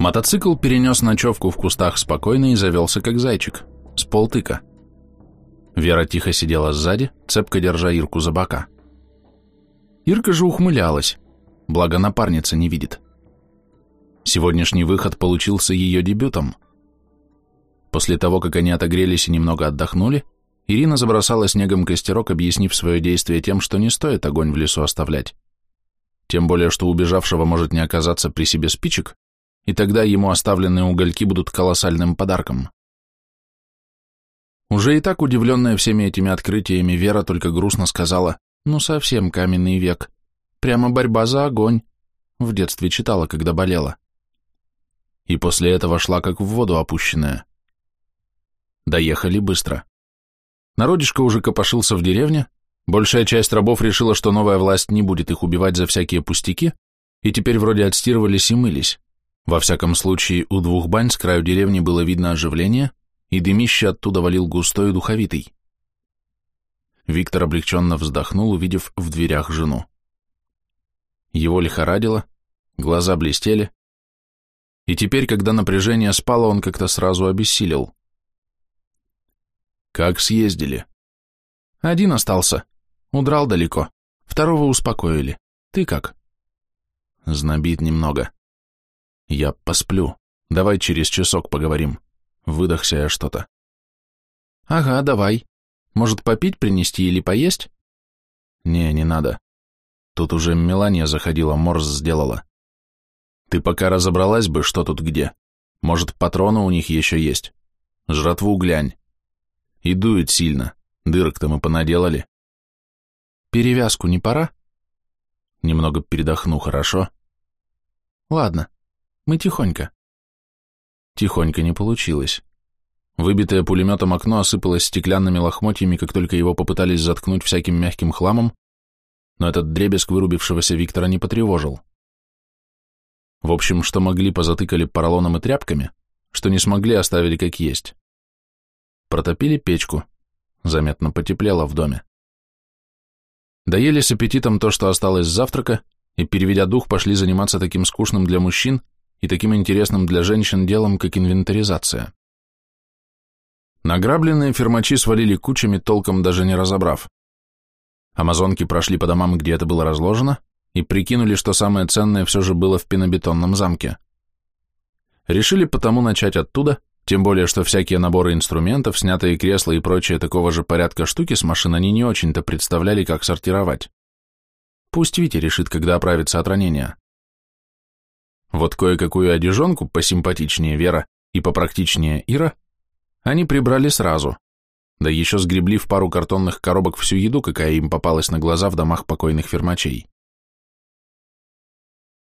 Мотоцикл перенес ночевку в кустах спокойно и завелся как зайчик, с полтыка. Вера тихо сидела сзади, цепко держа Ирку за бока. Ирка же ухмылялась, благо напарница не видит. Сегодняшний выход получился ее дебютом. После того, как они отогрелись и немного отдохнули, Ирина забросала снегом костерок, объяснив свое действие тем, что не стоит огонь в лесу оставлять. Тем более, что убежавшего может не оказаться при себе спичек, и тогда ему оставленные угольки будут колоссальным подарком. Уже и так удивленная всеми этими открытиями Вера только грустно сказала, ну совсем каменный век, прямо борьба за огонь. В детстве читала, когда болела. И после этого шла как в воду опущенная. Доехали быстро. Народишко уже копошился в деревне, большая часть рабов решила, что новая власть не будет их убивать за всякие пустяки, и теперь вроде отстирывались и мылись. Во всяком случае, у двух бань с краю деревни было видно оживление, и дымище оттуда валил густой и духовитый. Виктор облегченно вздохнул, увидев в дверях жену. Его лихорадило, глаза блестели, и теперь, когда напряжение спало, он как-то сразу обессилел. «Как съездили?» «Один остался. Удрал далеко. Второго успокоили. Ты как?» «Знобит немного. Я посплю. Давай через часок поговорим. Выдохся я что-то. Ага, давай. Может, попить принести или поесть? Не, не надо. Тут уже Мелания заходила, морс сделала. Ты пока разобралась бы, что тут где. Может, патроны у них еще есть. Жратву глянь. И дует сильно. Дырок-то мы понаделали. Перевязку не пора? Немного передохну, хорошо? Ладно. Мы тихонько. Тихонько не получилось. Выбитое пулеметом окно осыпалось стеклянными лохмотьями, как только его попытались заткнуть всяким мягким хламом, но этот дребезг вырубившегося Виктора не потревожил. В общем, что могли, позатыкали поролоном и тряпками, что не смогли, оставили как есть. Протопили печку, заметно потеплело в доме. Доели с аппетитом то, что осталось с завтрака, и, переведя дух, пошли заниматься таким скучным для мужчин и таким интересным для женщин делом, как инвентаризация. Награбленные фермачи свалили кучами, толком даже не разобрав. Амазонки прошли по домам, где это было разложено, и прикинули, что самое ценное все же было в пенобетонном замке. Решили потому начать оттуда, тем более, что всякие наборы инструментов, снятые кресла и прочие такого же порядка штуки с машин они не очень-то представляли, как сортировать. Пусть Витя решит, когда оправится от ранения. Вот кое-какую одежонку посимпатичнее Вера и попрактичнее Ира они прибрали сразу, да еще сгребли в пару картонных коробок всю еду, какая им попалась на глаза в домах покойных фермачей.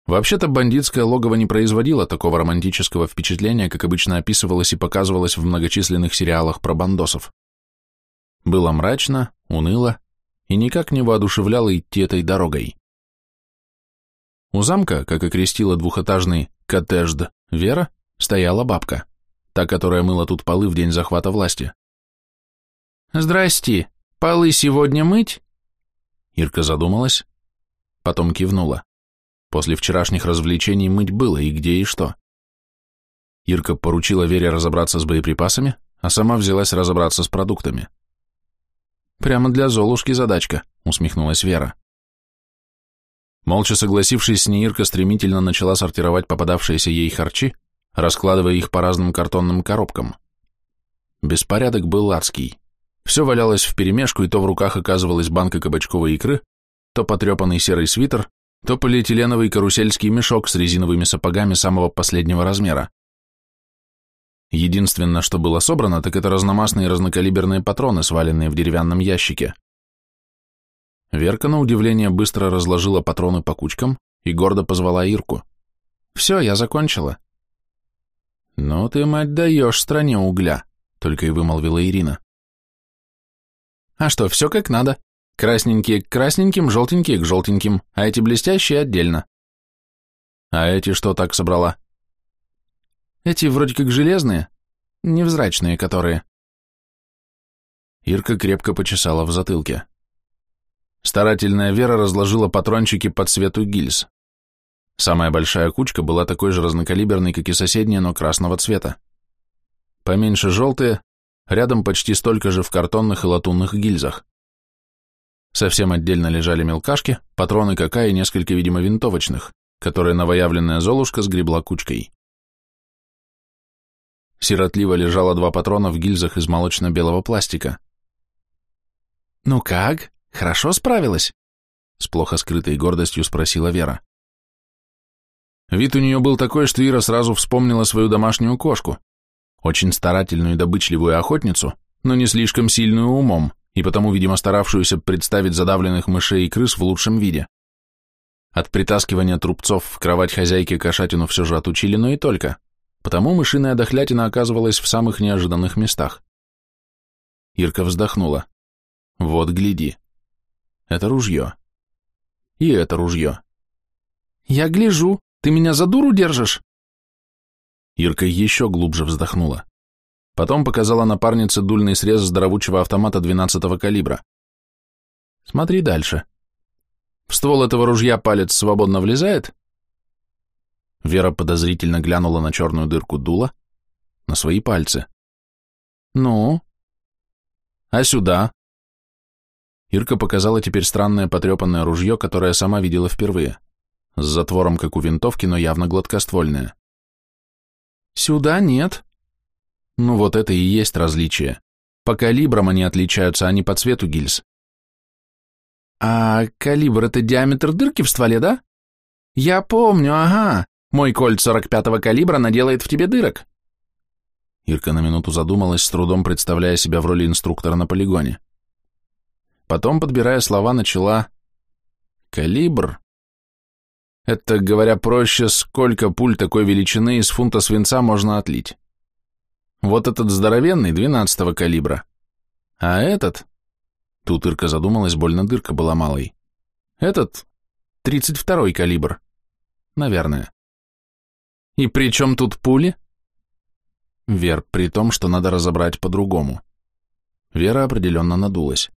Вообще-то бандитское логово не производило такого романтического впечатления, как обычно описывалось и показывалось в многочисленных сериалах про бандосов. Было мрачно, уныло и никак не воодушевляло идти этой дорогой. У замка, как окрестила двухэтажный коттеджд Вера, стояла бабка, та, которая мыла тут полы в день захвата власти. «Здрасте, полы сегодня мыть?» Ирка задумалась, потом кивнула. После вчерашних развлечений мыть было и где и что. Ирка поручила Вере разобраться с боеприпасами, а сама взялась разобраться с продуктами. «Прямо для Золушки задачка», — усмехнулась Вера. Молча согласившись с ней, Ирка стремительно начала сортировать попадавшиеся ей харчи, раскладывая их по разным картонным коробкам. Беспорядок был адский. Все валялось вперемешку, и то в руках оказывалась банка кабачковой икры, то потрепанный серый свитер, то полиэтиленовый карусельский мешок с резиновыми сапогами самого последнего размера. Единственное, что было собрано, так это разномастные разнокалиберные патроны, сваленные в деревянном ящике. Верка, на удивление, быстро разложила патроны по кучкам и гордо позвала Ирку. «Все, я закончила». «Ну ты, мать, даешь стране угля», — только и вымолвила Ирина. «А что, все как надо. Красненькие к красненьким, желтенькие к желтеньким, а эти блестящие отдельно». «А эти что так собрала?» «Эти вроде как железные, невзрачные которые». Ирка крепко почесала в затылке. Старательная Вера разложила патрончики по цвету гильз. Самая большая кучка была такой же разнокалиберной, как и соседняя, но красного цвета. Поменьше желтые, рядом почти столько же в картонных и латунных гильзах. Совсем отдельно лежали мелкашки, патроны КК и несколько, видимо, винтовочных, которые новоявленная Золушка сгребла кучкой. Сиротливо лежало два патрона в гильзах из молочно-белого пластика. «Ну как? Хорошо справилась?» С плохо скрытой гордостью спросила Вера. Вид у нее был такой, что Ира сразу вспомнила свою домашнюю кошку, очень старательную и добычливую охотницу, но не слишком сильную умом, и потому, видимо, старавшуюся представить задавленных мышей и крыс в лучшем виде. От притаскивания трубцов в кровать хозяйки кошатину все же отучили, но и только, потому мышиная дохлятина оказывалась в самых неожиданных местах. Ирка вздохнула. Вот гляди. Это ружье. И это ружье. Я гляжу, ты меня за дуру держишь? Ирка еще глубже вздохнула. Потом показала напарнице дульный срез здоровучего автомата 12-го калибра. Смотри дальше. В ствол этого ружья палец свободно влезает? Вера подозрительно глянула на черную дырку дула, на свои пальцы. Ну? А сюда? Ирка показала теперь странное потрепанное ружье, которое сама видела впервые. С затвором, как у винтовки, но явно гладкоствольное. Сюда нет. Ну вот это и есть различие. По калибрам они отличаются, а не по цвету гильз. А калибр — это диаметр дырки в стволе, да? Я помню, ага. Мой кольт 45-го калибра наделает в тебе дырок. Ирка на минуту задумалась, с трудом представляя себя в роли инструктора на полигоне. Потом, подбирая слова, начала «Калибр». Это, говоря проще, сколько пуль такой величины из фунта свинца можно отлить. Вот этот здоровенный, двенадцатого калибра. А этот... Тут Ирка задумалась, больно дырка была малой. Этот... тридцать второй калибр. Наверное. И при чем тут пули? Вер, при том, что надо разобрать по-другому. Вера определенно надулась.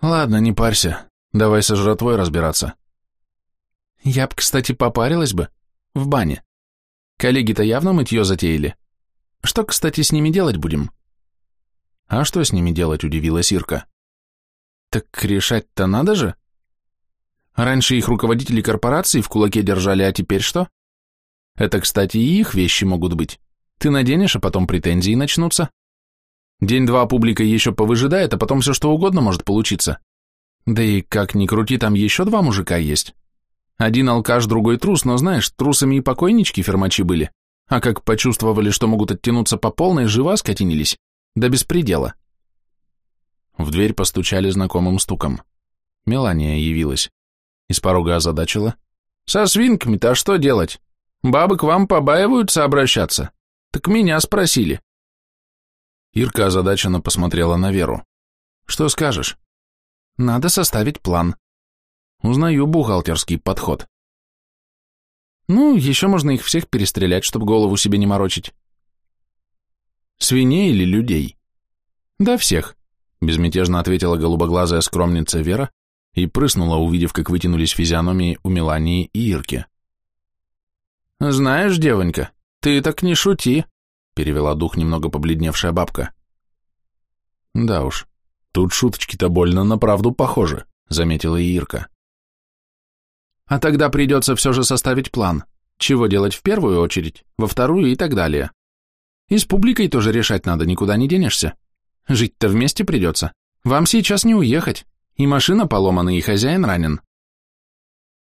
Ладно, не парься. Давай со жратвой разбираться. Я б, кстати, попарилась бы. В бане. Коллеги-то явно мытье затеяли. Что, кстати, с ними делать будем? А что с ними делать, удивилась Ирка. Так решать-то надо же. Раньше их руководители корпорации в кулаке держали, а теперь что? Это, кстати, и их вещи могут быть. Ты наденешь, а потом претензии начнутся. День-два публика еще повыжидает, а потом все что угодно может получиться. Да и как ни крути, там еще два мужика есть. Один алкаш, другой трус, но знаешь, трусами и покойнички фермачи были. А как почувствовали, что могут оттянуться по полной, живо скотинились. Да без предела. В дверь постучали знакомым стуком. Мелания явилась. Из порога озадачила. «Со свинками-то что делать? Бабы к вам побаиваются обращаться. Так меня спросили». Ирка озадаченно посмотрела на Веру. «Что скажешь?» «Надо составить план». «Узнаю бухгалтерский подход». Ну, еще можно их всех перестрелять, чтобы голову себе не морочить. Свиней или людей? Да всех, безмятежно ответила голубоглазая скромница Вера и прыснула, увидев, как вытянулись физиономии у Мелании и Ирки. «Знаешь, девонька, ты так не шути», — перевела дух немного побледневшая бабка. «Да уж, тут шуточки-то больно на правду похожи», — заметила Ирка. А тогда придется все же составить план, чего делать в первую очередь, во вторую и так далее. И с публикой тоже решать надо, никуда не денешься. Жить-то вместе придется. Вам сейчас не уехать. И машина поломана, и хозяин ранен.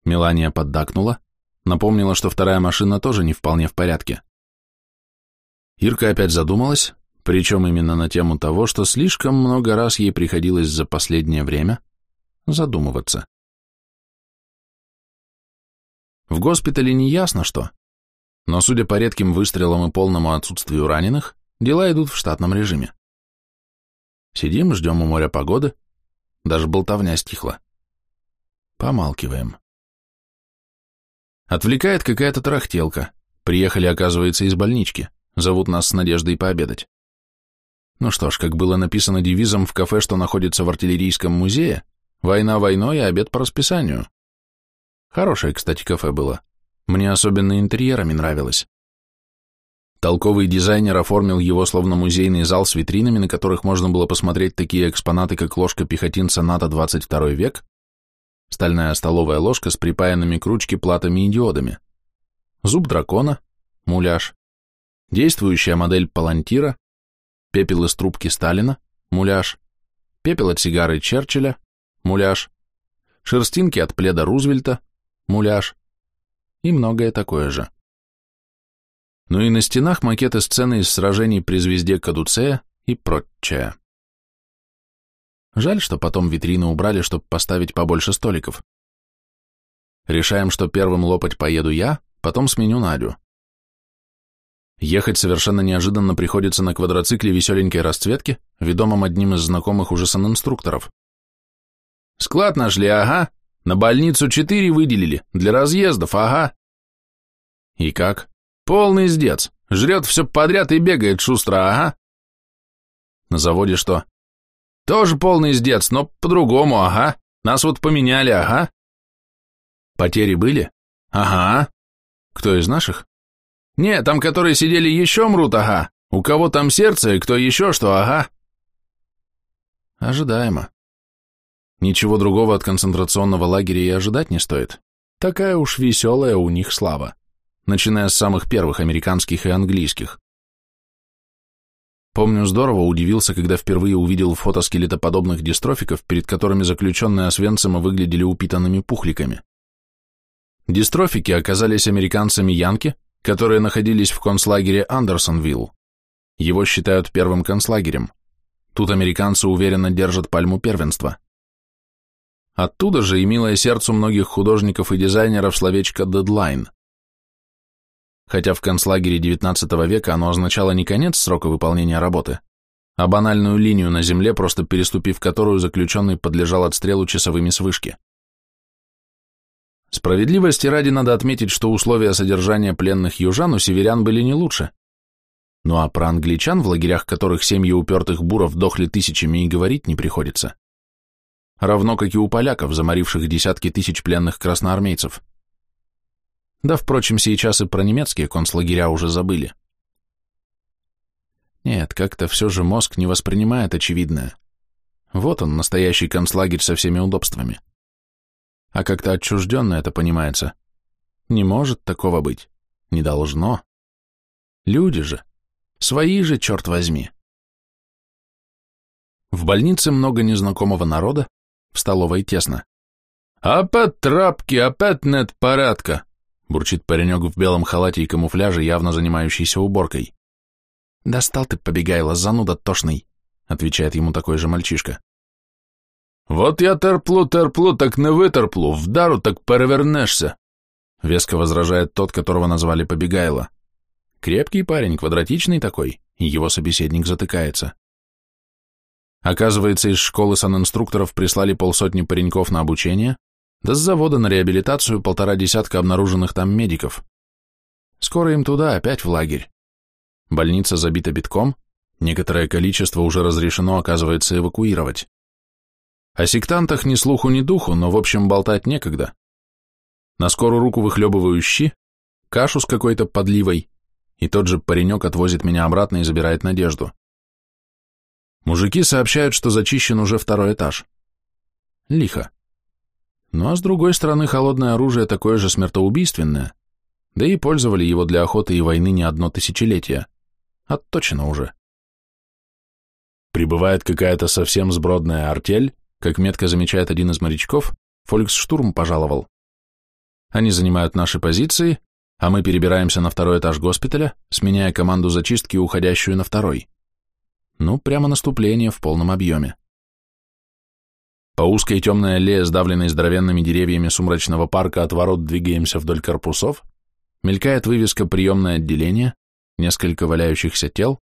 Мелания поддакнула, напомнила, что вторая машина тоже не вполне в порядке. Ирка опять задумалась, причем именно на тему того, что слишком много раз ей приходилось за последнее время задумываться. В госпитале не ясно что, но, судя по редким выстрелам и полному отсутствию раненых, дела идут в штатном режиме. Сидим, ждем у моря погоды, даже болтовня стихла. Помалкиваем. Отвлекает какая-то тарахтелка. Приехали, оказывается, из больнички. Зовут нас с Надеждой пообедать. Ну что ж, как было написано девизом в кафе, что находится в артиллерийском музее, война войной, а обед по расписанию. Хорошее, кстати, кафе было. Мне особенно интерьерами нравилось. Толковый дизайнер оформил его словно музейный зал с витринами, на которых можно было посмотреть такие экспонаты, как ложка пехотинца НАТО 22 век, стальная столовая ложка с припаянными к ручке платами и диодами, зуб дракона, муляж, действующая модель палантира, пепел из трубки Сталина, муляж, пепел от сигары Черчилля, муляж, шерстинки от пледа Рузвельта, муляж и многое такое же. Ну и на стенах макеты сцены из сражений при звезде Кадуцея и прочее. Жаль, что потом витрины убрали, чтобы поставить побольше столиков. Решаем, что первым лопать поеду я, потом сменю Надю. Ехать совершенно неожиданно приходится на квадроцикле веселенькой расцветки, ведомом одним из знакомых уже санинструкторов. «Склад нашли, ага. На больницу четыре выделили. Для разъездов, ага». «И как?» «Полный сдец. Жрет все подряд и бегает шустро, ага». «На заводе что?» «Тоже полный сдец, но по-другому, ага. Нас вот поменяли, ага». «Потери были?» «Ага». «Кто из наших?» Не, там, которые сидели, еще мрут, ага. У кого там сердце, кто еще что, ага. Ожидаемо. Ничего другого от концентрационного лагеря и ожидать не стоит. Такая уж веселая у них слава, начиная с самых первых американских и английских. Помню, здорово удивился, когда впервые увидел фото скелетоподобных дистрофиков, перед которыми заключенные Освенцима выглядели упитанными пухликами. Дистрофики оказались американцами Янки, которые находились в концлагере Андерсонвилл. Его считают первым концлагерем. Тут американцы уверенно держат пальму первенства. Оттуда же и милое сердцу многих художников и дизайнеров словечко «дедлайн». Хотя в концлагере XIX века оно означало не конец срока выполнения работы, а банальную линию на земле, просто переступив которую заключенный подлежал отстрелу часовыми с вышки. Справедливости ради надо отметить, что условия содержания пленных южан у северян были не лучше. Ну а про англичан, в лагерях которых семьи упертых буров дохли тысячами, и говорить не приходится. Равно как и у поляков, заморивших десятки тысяч пленных красноармейцев. Да, впрочем, сейчас и про немецкие концлагеря уже забыли. Нет, как-то все же мозг не воспринимает очевидное. Вот он, настоящий концлагерь со всеми удобствами а как-то отчужденно это понимается. Не может такого быть. Не должно. Люди же. Свои же, черт возьми. В больнице много незнакомого народа, в столовой тесно. «Опять трапки, опять нет порядка», бурчит паренек в белом халате и камуфляже, явно занимающийся уборкой. «Достал ты, побегайла, зануда тошный», отвечает ему такой же мальчишка. «Вот я терплю, терплю, так не вытерплю, вдару так перевернешься», веско возражает тот, которого назвали Побегайло. Крепкий парень, квадратичный такой, и его собеседник затыкается. Оказывается, из школы санинструкторов прислали полсотни пареньков на обучение, да с завода на реабилитацию полтора десятка обнаруженных там медиков. Скоро им туда, опять в лагерь. Больница забита битком, некоторое количество уже разрешено, оказывается, эвакуировать. О сектантах ни слуху, ни духу, но в общем болтать некогда. На скорую руку выхлебываю щи, кашу с какой-то подливой, и тот же паренек отвозит меня обратно и забирает Надежду. Мужики сообщают, что зачищен уже второй этаж. Лихо. Ну а с другой стороны, холодное оружие такое же смертоубийственное, да и пользовали его для охоты и войны не одно тысячелетие. Отточено уже. Прибывает какая-то совсем сбродная артель, как метко замечает один из морячков, Фольксштурм пожаловал. Они занимают наши позиции, а мы перебираемся на второй этаж госпиталя, сменяя команду зачистки, уходящую на второй. Ну, прямо наступление в полном объеме. По узкой темной аллее, сдавленной здоровенными деревьями сумрачного парка, от ворот двигаемся вдоль корпусов, мелькает вывеска «Приемное отделение», несколько валяющихся тел,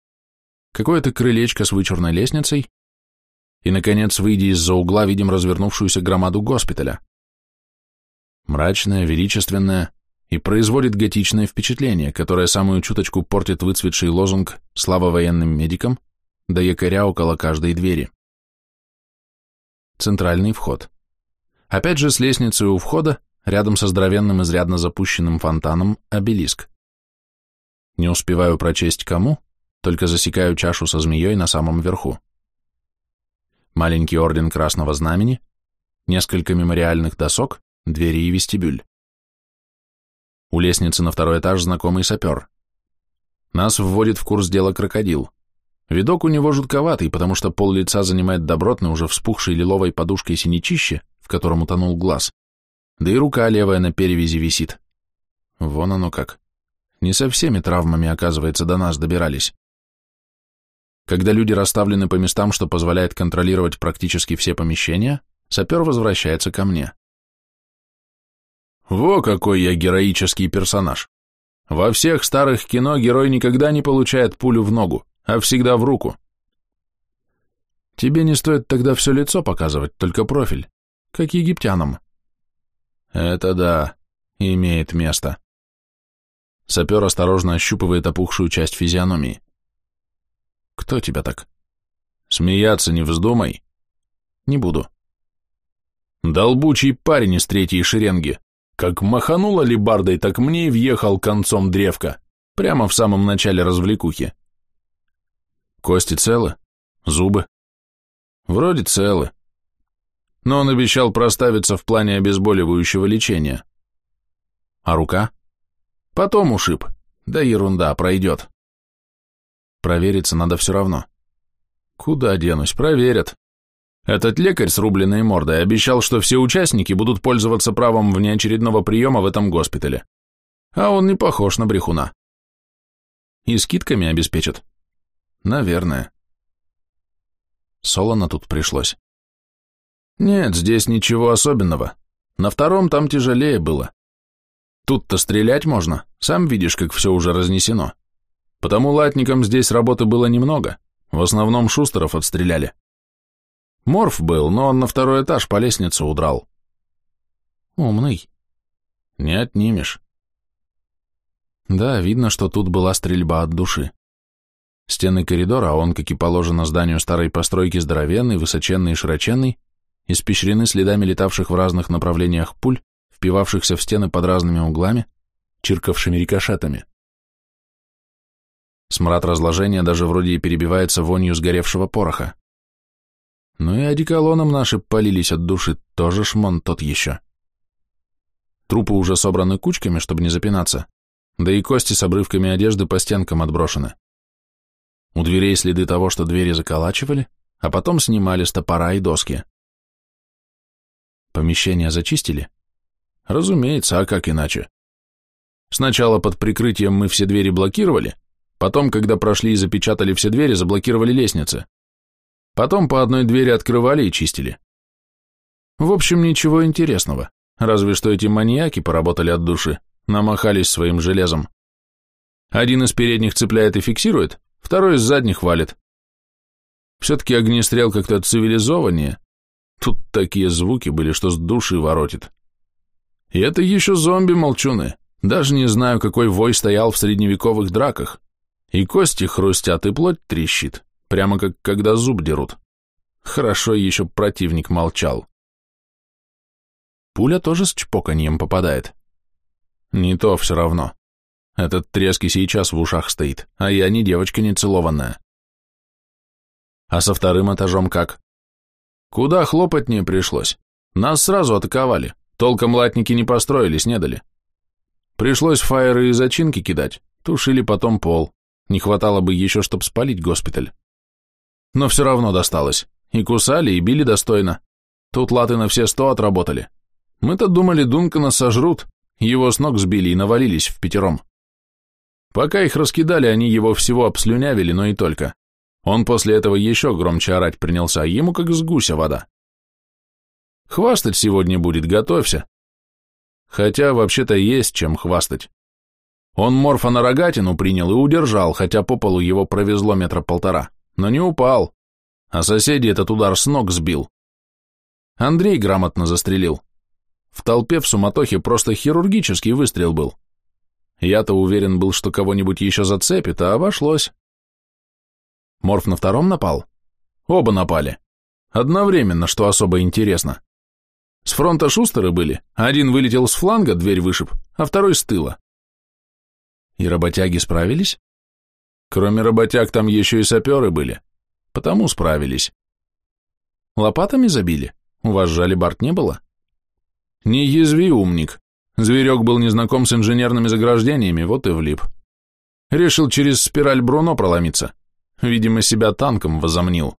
какое-то крылечко с вычурной лестницей, и, наконец, выйдя из-за угла, видим развернувшуюся громаду госпиталя. Мрачная, величественная и производит готичное впечатление, которое самую чуточку портит выцветший лозунг «Слава военным медикам», да якоря около каждой двери. Центральный вход. Опять же, с лестницы у входа, рядом со здоровенным изрядно запущенным фонтаном, обелиск. Не успеваю прочесть кому, только засекаю чашу со змеей на самом верху. Маленький орден Красного Знамени, несколько мемориальных досок, двери и вестибюль. У лестницы на второй этаж знакомый сапер. Нас вводит в курс дела крокодил. Видок у него жутковатый, потому что пол лица занимает добротный, уже вспухший лиловой подушкой синячище, в котором утонул глаз. Да и рука левая на перевязи висит. Вон оно как. Не со всеми травмами, оказывается, до нас добирались. Когда люди расставлены по местам, что позволяет контролировать практически все помещения, сапер возвращается ко мне. Во какой я героический персонаж. Во всех старых кино герой никогда не получает пулю в ногу, а всегда в руку. Тебе не стоит тогда все лицо показывать, только профиль, как египтянам. Это да, имеет место. Сапер осторожно ощупывает опухшую часть физиономии. Кто тебя так? Смеяться не вздумай. Не буду. Долбучий парень из третьей шеренги. Как маханула либардой, так мне и въехал концом древка, прямо в самом начале развлекухи. Кости целы? Зубы? Вроде целы. Но он обещал проставиться в плане обезболивающего лечения. А рука? Потом ушиб. Да ерунда, пройдет. Провериться надо все равно. Куда денусь, проверят. Этот лекарь с рубленной мордой обещал, что все участники будут пользоваться правом внеочередного приема в этом госпитале. А он не похож на брехуна. И скидками обеспечат? Наверное. Солоно тут пришлось. Нет, здесь ничего особенного. На втором там тяжелее было. Тут-то стрелять можно, сам видишь, как все уже разнесено. Потому латникам здесь работы было немного, в основном шустеров отстреляли. Морф был, но он на второй этаж по лестнице удрал. Умный. Не отнимешь. Да, видно, что тут была стрельба от души. Стены коридора, а он, как и положено зданию старой постройки, здоровенный, высоченный и широченный, испещрены следами летавших в разных направлениях пуль, впивавшихся в стены под разными углами, чиркавшими рикошетами. Смрад разложения даже вроде и перебивается вонью сгоревшего пороха. Ну и одеколоном наши полились от души, тоже шмон тот еще. Трупы уже собраны кучками, чтобы не запинаться, да и кости с обрывками одежды по стенкам отброшены. У дверей следы того, что двери заколачивали, а потом снимали с топора и доски. Помещение зачистили? Разумеется, а как иначе? Сначала под прикрытием мы все двери блокировали, Потом, когда прошли и запечатали все двери, заблокировали лестницы. Потом по одной двери открывали и чистили. В общем, ничего интересного, разве что эти маньяки поработали от души, намахались своим железом. Один из передних цепляет и фиксирует, второй из задних валит. Все-таки огнестрел как-то цивилизованнее. Тут такие звуки были, что с души воротит. И это еще зомби-молчуны. Даже не знаю, какой вой стоял в средневековых драках. И кости хрустят, и плоть трещит, прямо как когда зуб дерут. Хорошо еще противник молчал. Пуля тоже с чпоканьем попадает. Не то все равно. Этот треск и сейчас в ушах стоит, а я не девочка нецелованная. А со вторым этажом как? Куда хлопотнее пришлось. Нас сразу атаковали, толком латники не построились, не дали. Пришлось фаеры и зачинки кидать, тушили потом пол. Не хватало бы еще, чтоб спалить госпиталь. Но все равно досталось. И кусали, и били достойно. Тут латы на все сто отработали. Мы-то думали, Дункана сожрут, его с ног сбили и навалились в пятером. Пока их раскидали, они его всего обслюнявили, но и только. Он после этого еще громче орать принялся, а ему как с гуся вода. Хвастать сегодня будет, готовься. Хотя вообще-то есть чем хвастать. Он морфа на рогатину принял и удержал, хотя по полу его провезло метра полтора, но не упал, а соседи этот удар с ног сбил. Андрей грамотно застрелил. В толпе в суматохе просто хирургический выстрел был. Я-то уверен был, что кого-нибудь еще зацепит, а обошлось. Морф на втором напал? Оба напали. Одновременно, что особо интересно. С фронта шустеры были, один вылетел с фланга, дверь вышиб, а второй с тыла. И работяги справились? Кроме работяг там еще и саперы были, потому справились. Лопатами забили? У вас же алибард не было? Не язви, умник. Зверек был незнаком с инженерными заграждениями, вот и влип. Решил через спираль Бруно проломиться. Видимо, себя танком возомнил.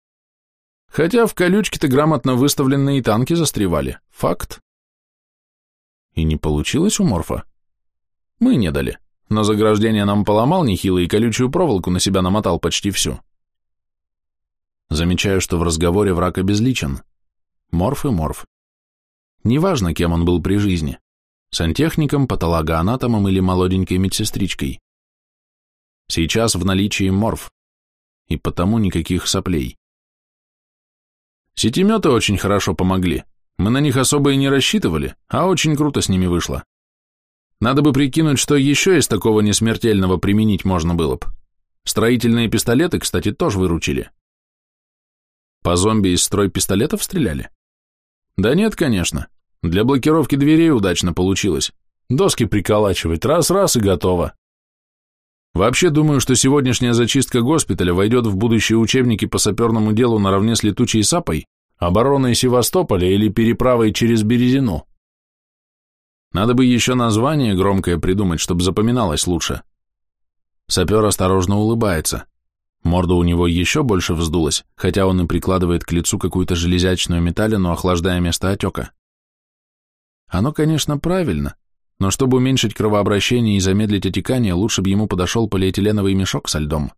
Хотя в колючке-то грамотно выставленные танки застревали. Факт. И не получилось у Морфа? Мы не дали, но заграждение нам поломал нехило и колючую проволоку на себя намотал почти всю. Замечаю, что в разговоре враг обезличен. Морф и морф. Неважно, кем он был при жизни. Сантехником, патологоанатомом или молоденькой медсестричкой. Сейчас в наличии морф. И потому никаких соплей. Сетиметы очень хорошо помогли. Мы на них особо и не рассчитывали, а очень круто с ними вышло. Надо бы прикинуть, что еще из такого несмертельного применить можно было бы. Строительные пистолеты, кстати, тоже выручили. По зомби из строй пистолетов стреляли? Да нет, конечно. Для блокировки дверей удачно получилось. Доски приколачивать, раз-раз и готово. Вообще думаю, что сегодняшняя зачистка госпиталя войдет в будущие учебники по саперному делу наравне с летучей сапой, обороной Севастополя или переправой через Березину. Надо бы еще название громкое придумать, чтобы запоминалось лучше. Сапер осторожно улыбается. Морда у него еще больше вздулась, хотя он и прикладывает к лицу какую-то железячную металлину, охлаждая место отека. Оно, конечно, правильно, но чтобы уменьшить кровообращение и замедлить отекание, лучше бы ему подошел полиэтиленовый мешок со льдом.